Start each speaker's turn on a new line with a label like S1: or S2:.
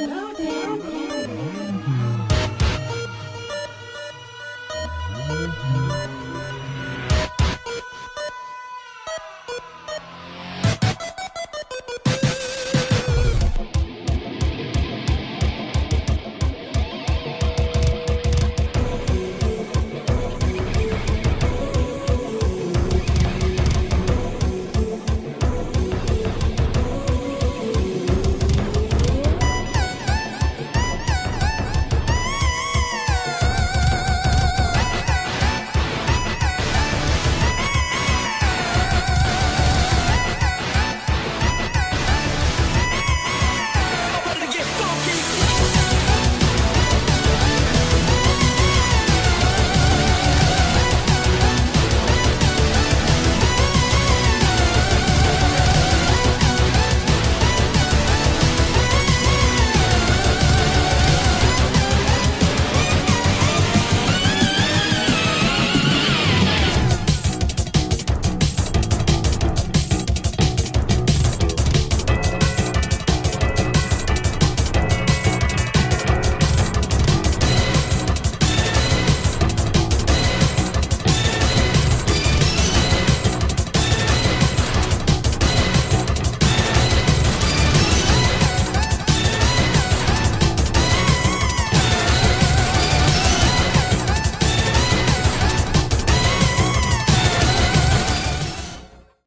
S1: Hello,